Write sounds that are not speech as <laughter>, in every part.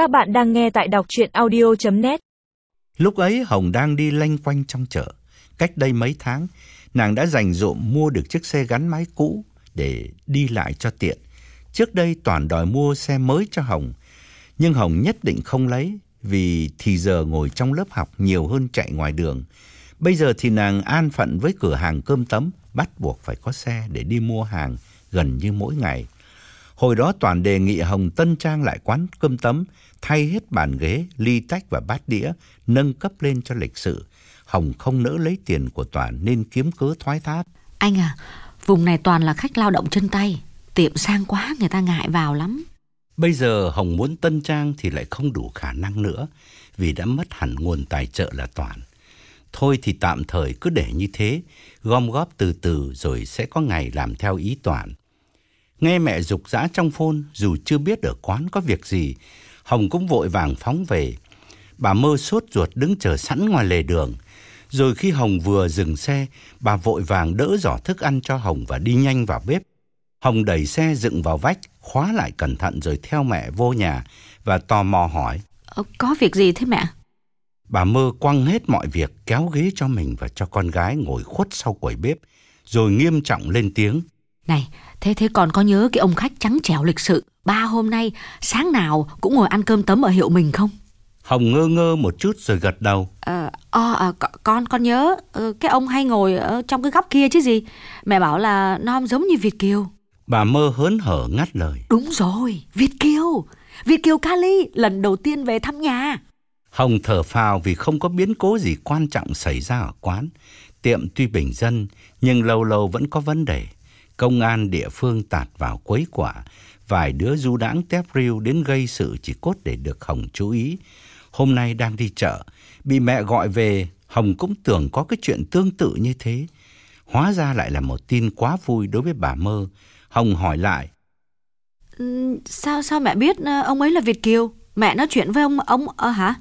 Các bạn đang nghe tại đọc chuyện audio.net Lúc ấy Hồng đang đi lanh quanh trong chợ. Cách đây mấy tháng, nàng đã dành dụm mua được chiếc xe gắn máy cũ để đi lại cho tiện. Trước đây Toàn đòi mua xe mới cho Hồng, nhưng Hồng nhất định không lấy vì thì giờ ngồi trong lớp học nhiều hơn chạy ngoài đường. Bây giờ thì nàng an phận với cửa hàng cơm tấm, bắt buộc phải có xe để đi mua hàng gần như mỗi ngày. Hồi đó Toàn đề nghị Hồng tân trang lại quán cơm tấm, thay hết bàn ghế, ly tách và bát đĩa, nâng cấp lên cho lịch sự. Hồng không nỡ lấy tiền của Toàn nên kiếm cớ thoái thác. Anh à, vùng này toàn là khách lao động chân tay. Tiệm sang quá người ta ngại vào lắm. Bây giờ Hồng muốn tân trang thì lại không đủ khả năng nữa vì đã mất hẳn nguồn tài trợ là Toàn. Thôi thì tạm thời cứ để như thế, gom góp từ từ rồi sẽ có ngày làm theo ý Toàn. Nghe mẹ dục dã trong phôn, dù chưa biết ở quán có việc gì, Hồng cũng vội vàng phóng về. Bà mơ sốt ruột đứng chờ sẵn ngoài lề đường. Rồi khi Hồng vừa dừng xe, bà vội vàng đỡ giỏ thức ăn cho Hồng và đi nhanh vào bếp. Hồng đẩy xe dựng vào vách, khóa lại cẩn thận rồi theo mẹ vô nhà và tò mò hỏi. Ờ, có việc gì thế mẹ? Bà mơ quăng hết mọi việc kéo ghế cho mình và cho con gái ngồi khuất sau quầy bếp, rồi nghiêm trọng lên tiếng. Này, thế thế còn có nhớ cái ông khách trắng trẻo lịch sự ba hôm nay sáng nào cũng ngồi ăn cơm tấm ở hiệu mình không? Hồng ngơ ngơ một chút rồi gật đầu. Ờ, à, à, con con nhớ ờ, cái ông hay ngồi ở trong cái góc kia chứ gì. Mẹ bảo là non giống như Việt Kiều. Bà mơ hớn hở ngắt lời. Đúng rồi, Việt Kiều. Việt Kiều Kali lần đầu tiên về thăm nhà. Hồng thở phào vì không có biến cố gì quan trọng xảy ra ở quán. Tiệm tuy bình dân nhưng lâu lâu vẫn có vấn đề. Công an địa phương tạt vào quấy quả, vài đứa du đãng tép riu đến gây sự chỉ cốt để được Hồng chú ý. Hôm nay đang đi chợ, bị mẹ gọi về, Hồng cũng tưởng có cái chuyện tương tự như thế. Hóa ra lại là một tin quá vui đối với bà Mơ. Hồng hỏi lại. Ừ, sao sao mẹ biết ờ, ông ấy là Việt Kiều? Mẹ nói chuyện với ông ông ờ hả?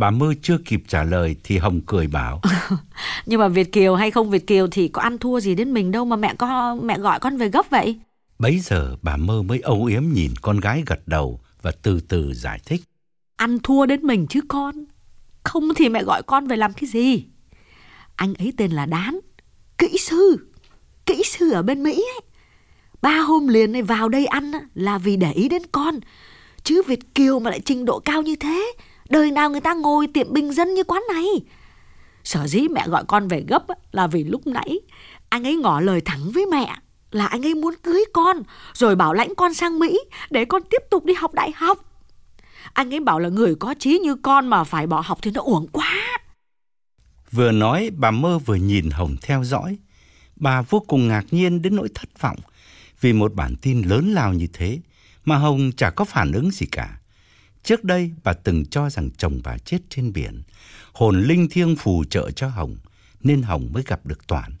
Bà Mơ chưa kịp trả lời thì Hồng cười bảo. <laughs> Nhưng mà Việt Kiều hay không Việt Kiều thì có ăn thua gì đến mình đâu mà mẹ có mẹ gọi con về gấp vậy. Bấy giờ bà Mơ mới âu yếm nhìn con gái gật đầu và từ từ giải thích. Ăn thua đến mình chứ con. Không thì mẹ gọi con về làm cái gì? Anh ấy tên là Đán, kỹ sư, kỹ sư ở bên Mỹ ấy. Ba hôm liền này vào đây ăn là vì để ý đến con. Chứ Việt Kiều mà lại trình độ cao như thế Đời nào người ta ngồi tiệm bình dân như quán này? Sở dĩ mẹ gọi con về gấp là vì lúc nãy Anh ấy ngỏ lời thẳng với mẹ Là anh ấy muốn cưới con, Rồi bảo lãnh con sang Mỹ Để con tiếp tục đi học đại học. Anh ấy bảo là người có trí như con Mà phải bỏ học thì nó uổng quá. Vừa nói, bà mơ vừa nhìn Hồng theo dõi. Bà vô cùng ngạc nhiên đến nỗi thất vọng Vì một bản tin lớn lao như thế Mà Hồng chả có phản ứng gì cả. Trước đây bà từng cho rằng chồng bà chết trên biển, hồn linh thiêng phù trợ cho Hồng, nên Hồng mới gặp được Toản.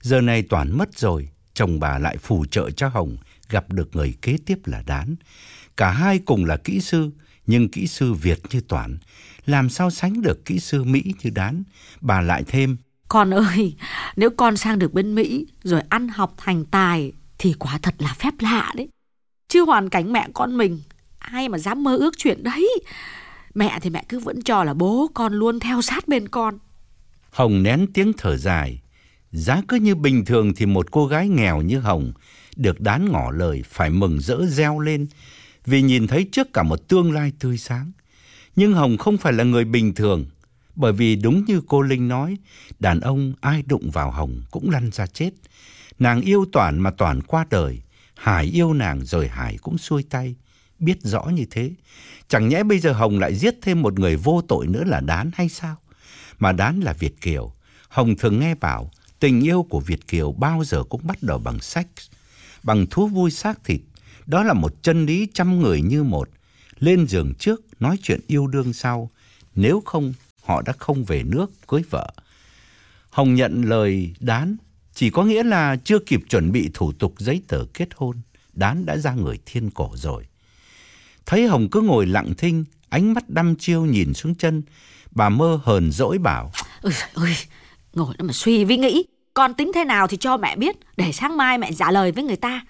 Giờ này Toản mất rồi, chồng bà lại phù trợ cho Hồng gặp được người kế tiếp là Đán. Cả hai cùng là kỹ sư, nhưng kỹ sư Việt như Toản, làm sao sánh được kỹ sư Mỹ như Đán. Bà lại thêm. Con ơi, nếu con sang được bên Mỹ rồi ăn học thành tài thì quả thật là phép lạ đấy. Chứ hoàn cảnh mẹ con mình ai mà dám mơ ước chuyện đấy. Mẹ thì mẹ cứ vẫn cho là bố con luôn theo sát bên con. Hồng nén tiếng thở dài. Giá cứ như bình thường thì một cô gái nghèo như Hồng được đán ngỏ lời phải mừng rỡ reo lên vì nhìn thấy trước cả một tương lai tươi sáng. Nhưng Hồng không phải là người bình thường, bởi vì đúng như cô Linh nói, đàn ông ai đụng vào Hồng cũng lăn ra chết. Nàng yêu toàn mà toàn qua đời, Hải yêu nàng rồi Hải cũng xuôi tay biết rõ như thế. Chẳng nhẽ bây giờ Hồng lại giết thêm một người vô tội nữa là Đán hay sao? Mà Đán là Việt Kiều. Hồng thường nghe bảo tình yêu của Việt Kiều bao giờ cũng bắt đầu bằng sex, bằng thú vui xác thịt. Đó là một chân lý trăm người như một. Lên giường trước, nói chuyện yêu đương sau. Nếu không, họ đã không về nước cưới vợ. Hồng nhận lời Đán chỉ có nghĩa là chưa kịp chuẩn bị thủ tục giấy tờ kết hôn. Đán đã ra người thiên cổ rồi. Thấy Hồng cứ ngồi lặng thinh, ánh mắt đăm chiêu nhìn xuống chân. Bà mơ hờn dỗi bảo. Ôi ơi, ngồi đó mà suy với nghĩ. Con tính thế nào thì cho mẹ biết, để sáng mai mẹ trả lời với người ta.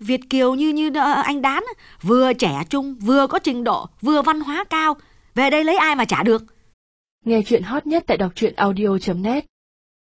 Việt kiều như như ờ, anh Đán vừa trẻ trung, vừa có trình độ, vừa văn hóa cao, về đây lấy ai mà trả được? Nghe chuyện hot nhất tại đọc truyện audio.net